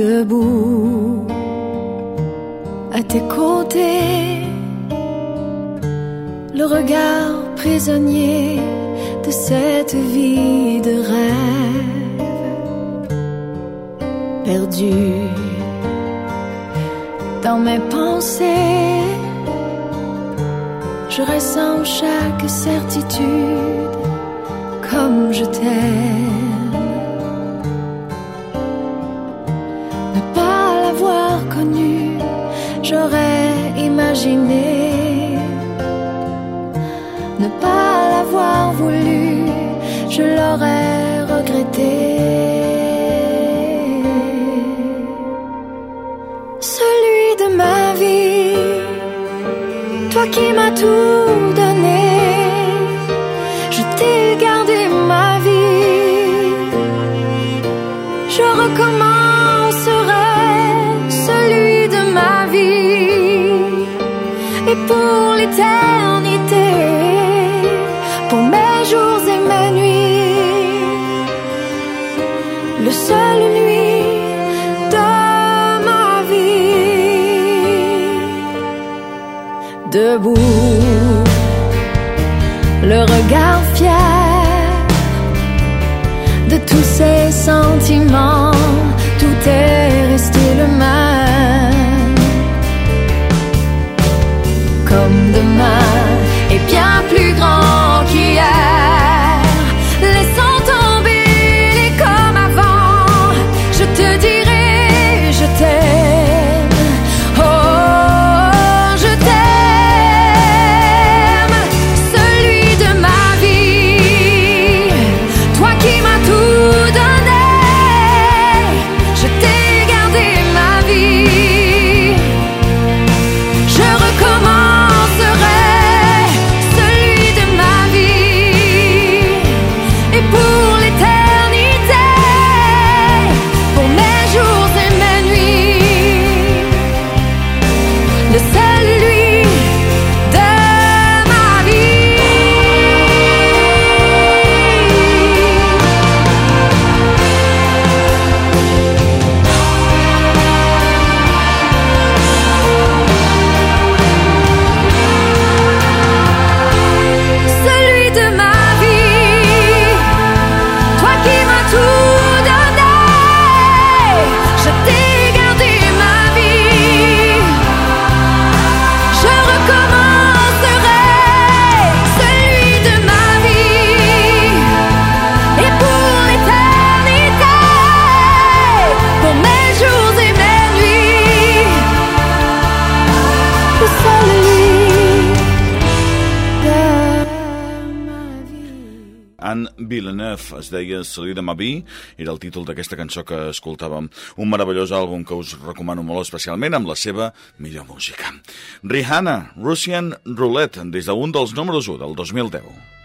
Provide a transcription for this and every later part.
debout à tes côtés, le regard prisonnier de cette vie de rêve, perdu dans mes pensées. Je ressens chaque certitude comme je t'aime. debout, le regard fier de tous ces sentiments, tout est resté le même. Comme es deia Salir de Mavi, era el títol d'aquesta cançó que escoltàvem. Un meravellós àlbum que us recomano molt especialment amb la seva millor música. Rihanna, Russian Roulette, des d'un dels números 1 del 2010.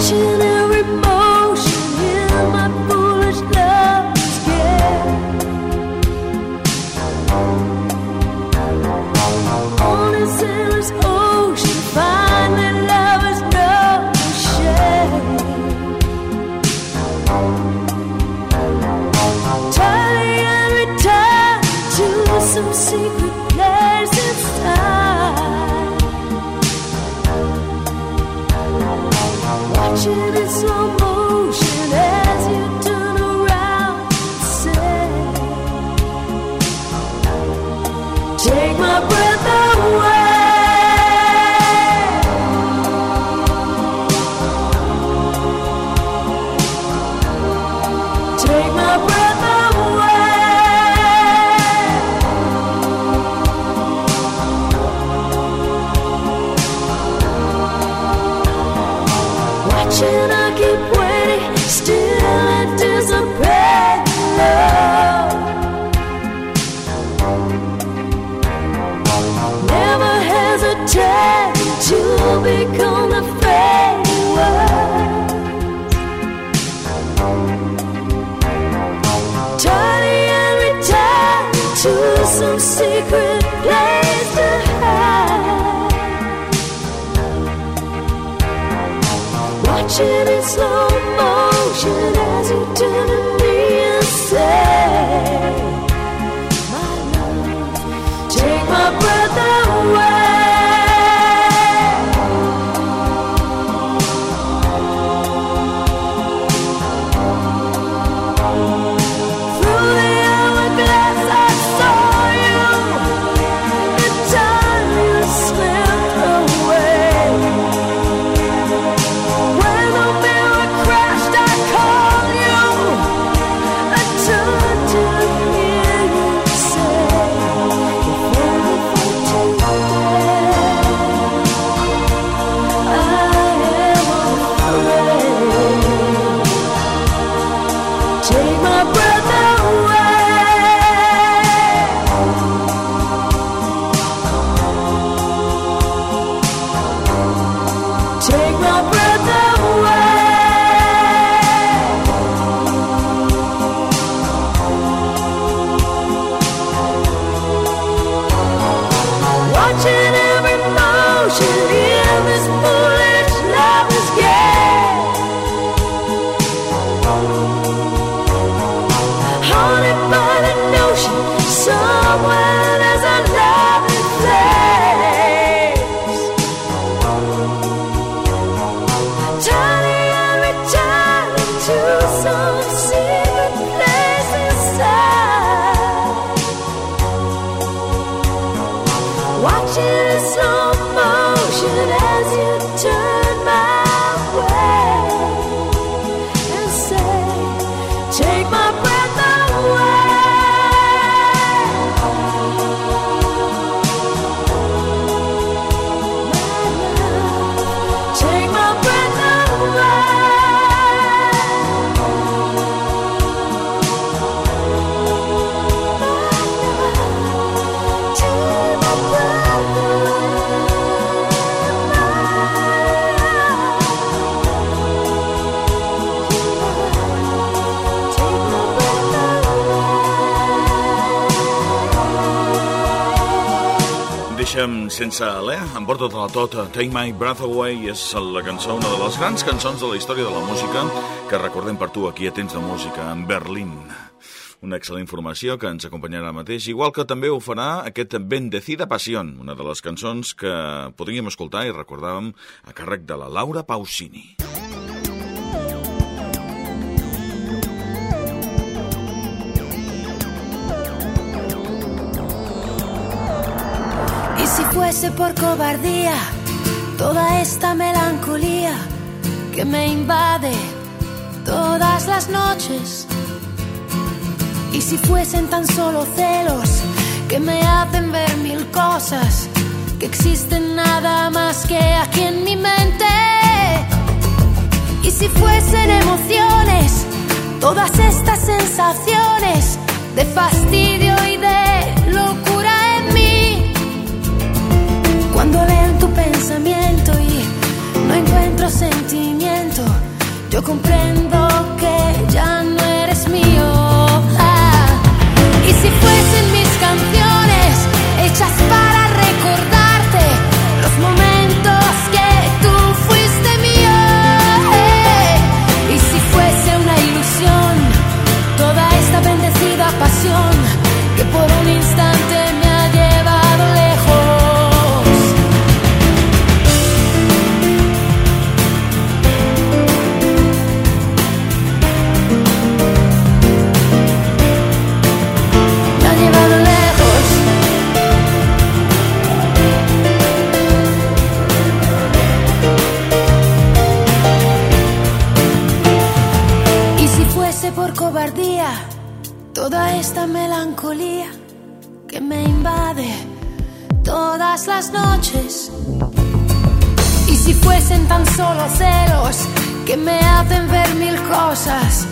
是 Can I give? Sense alè, em porta tota la tota. Take My Breath Away és la cançó, una de les grans cançons de la història de la música que recordem per tu aquí a Temps de Música, en Berlín. Una excel·lent informació que ens acompanyarà mateix, igual que també ho farà aquest Bendecida Passió, una de les cançons que podríem escoltar i recordàvem a càrrec de la Laura Pausini. Si fuese por cobardía toda esta melancolía que me invade todas las noches. Y si fuesen tan solo celos que me hacen ver mil cosas que existen nada más que aquí en mi mente. Y si fuesen emociones, todas estas sensaciones de fastidio y de cuando leo tu pensamiento y no encuentro sentimiento, yo comprendo que ya noches. Y si fuesen tan solo celos que me hacen ver mil cosas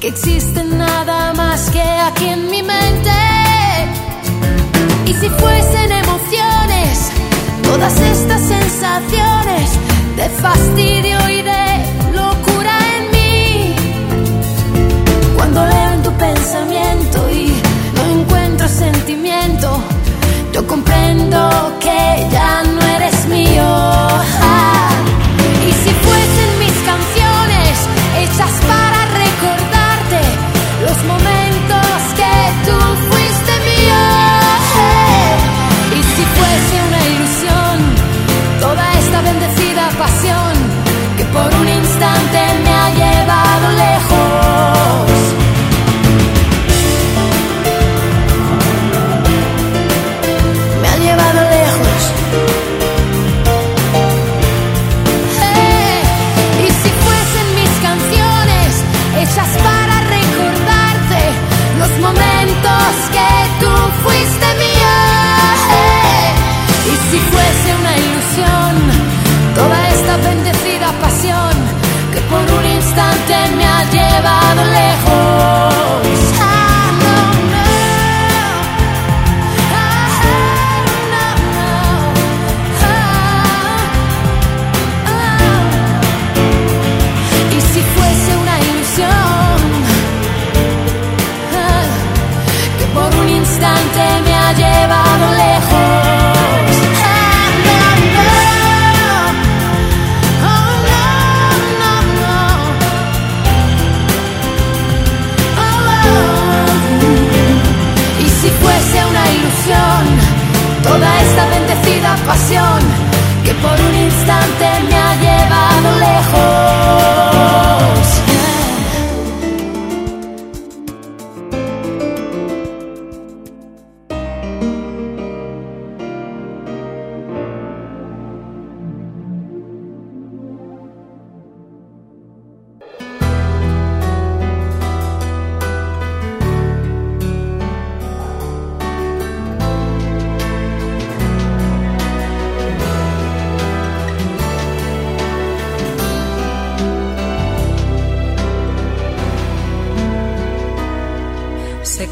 que existen nada más que aquí en mi mente. Y si fuesen emociones, todas estas sensaciones de fastidio y de locura en mí. Cuando leo pensamiento y no encuentro sentimiento. Yo comprendo que ya no eres mío. Ah, y si fuesen mis canciones hechas para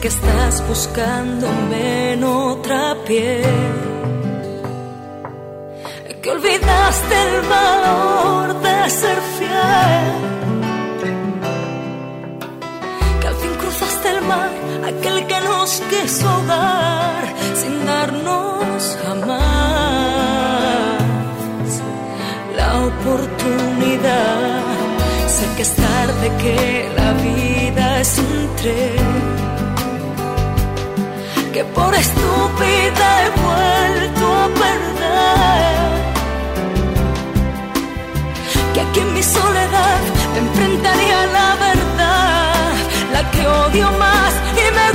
que estás buscándome en otra piel, que olvidaste el valor de ser fiel, que al fin cruzaste el mar, aquel que nos quiso dar sin darnos jamás. La oportunidad. Sé que es tarde, que la vida es un tren que por estúpida he vuelto a perder. Que aquí en mi soledad enfrentaría la verdad, la que odio más y me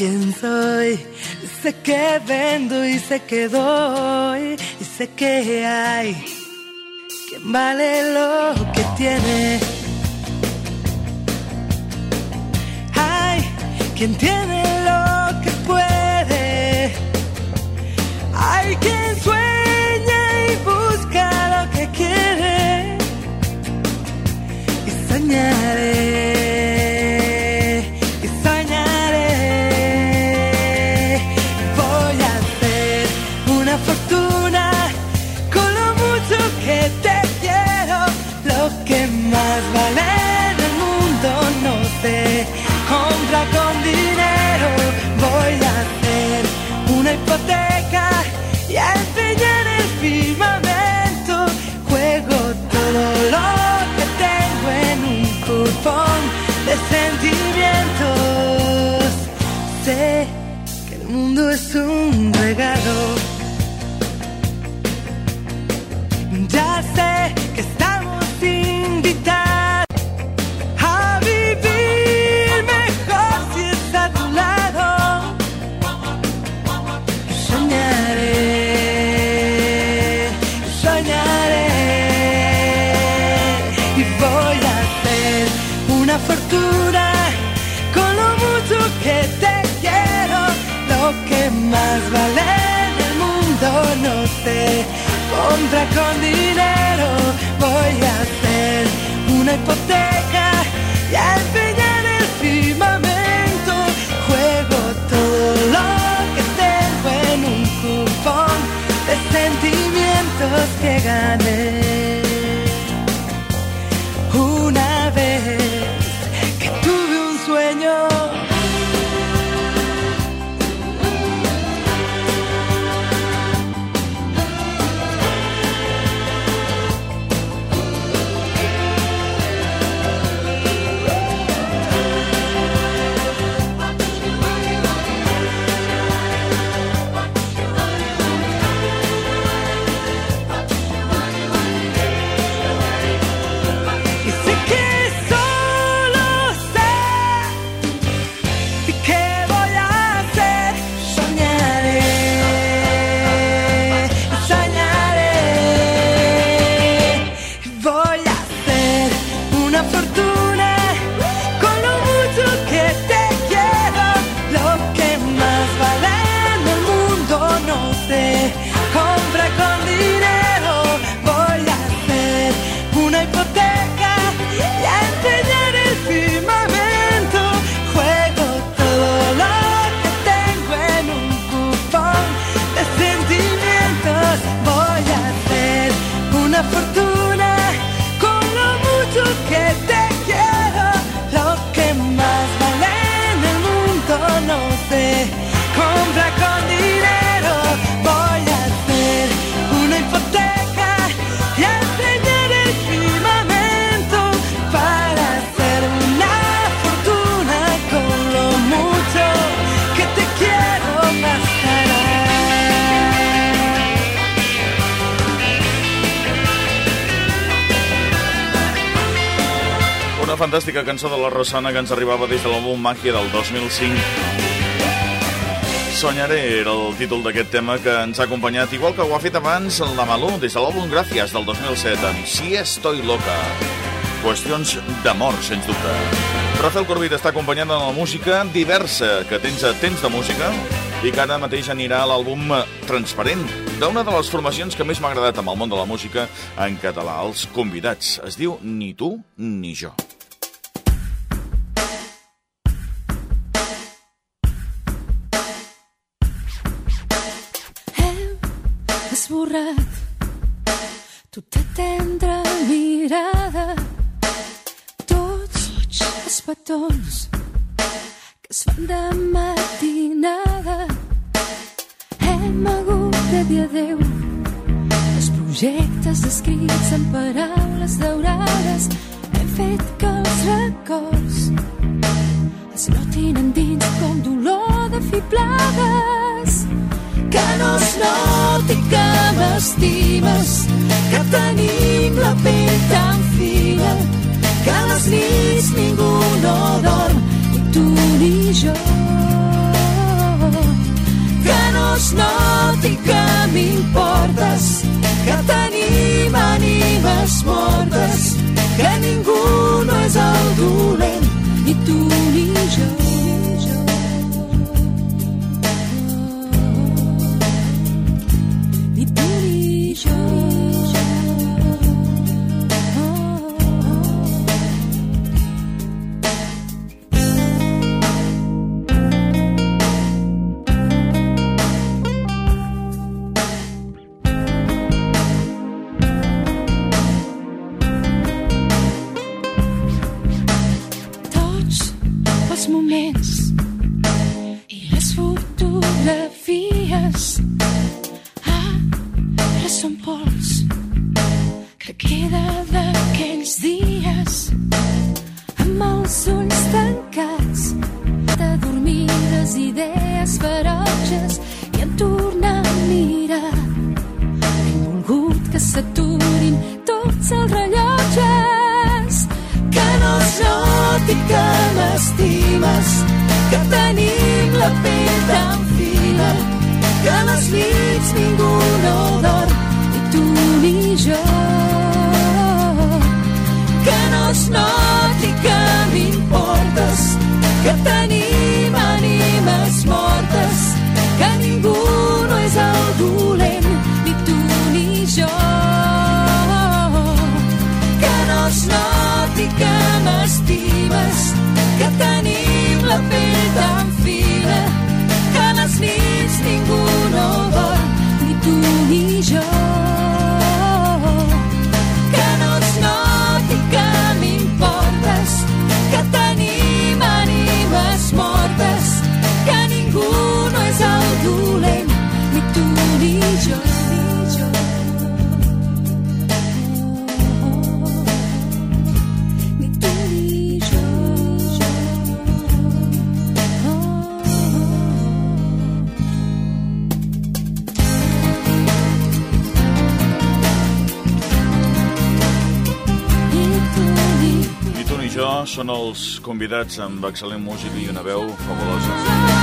quién soy, sé que vendo y sé que doy y sé que hay quien vale lo que tiene. Hay quien tiene lo que puede, hay quien sueña y busca lo que quiere y soñaré. mundo es un regalo. Compra con dinero, voy a hacer una hipoteca y a empeñar el firmamento. Juego todo lo que tengo en un cupón de sentimientos que gané. Fantàstica cançó de la Rosana que ens arribava des de l'àlbum Màgia del 2005. Soñaré era el títol d'aquest tema que ens ha acompanyat, igual que ho ha fet abans la Malú, des de l'àlbum Gràcies del 2007, amb Si estoy loca. Qüestions d'amor, sens dubte. Rafael Corbit està acompanyant en la música diversa que tens a Temps de Música i que ara mateix anirà a l'àlbum Transparent, d'una de les formacions que més m'ha agradat amb el món de la música en català, els convidats. Es diu Ni tu ni jo. Esborrat tota tendra mirada. Tots els petons que es fan de matinada. Hem hagut de dir adeu. Els projectes escrits en paraules daurades. Hem fet que els records noti que m'estimes, que tenim la pell tan fina, que a les nits ningú no dorm, ni tu ni jo. Que no es noti que m'importes, que tenim ànimes mortes, que ningú no és el dolent, ni tu ni jo. Són els convidats amb excel·lent música i una veu fabulosa.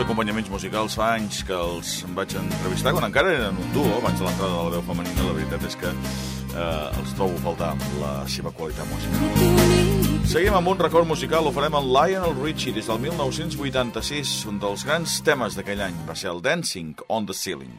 Acompanyaments musicals fa anys que els vaig entrevistar, quan encara eren un duo, abans de l'entrada de la veu femenina, la veritat és que eh, els trobo a faltar la seva qualitat musical. Seguim amb un record musical, ho farem amb Lionel Richie des del 1986, un dels grans temes d'aquell any, va ser el Dancing on the Ceiling.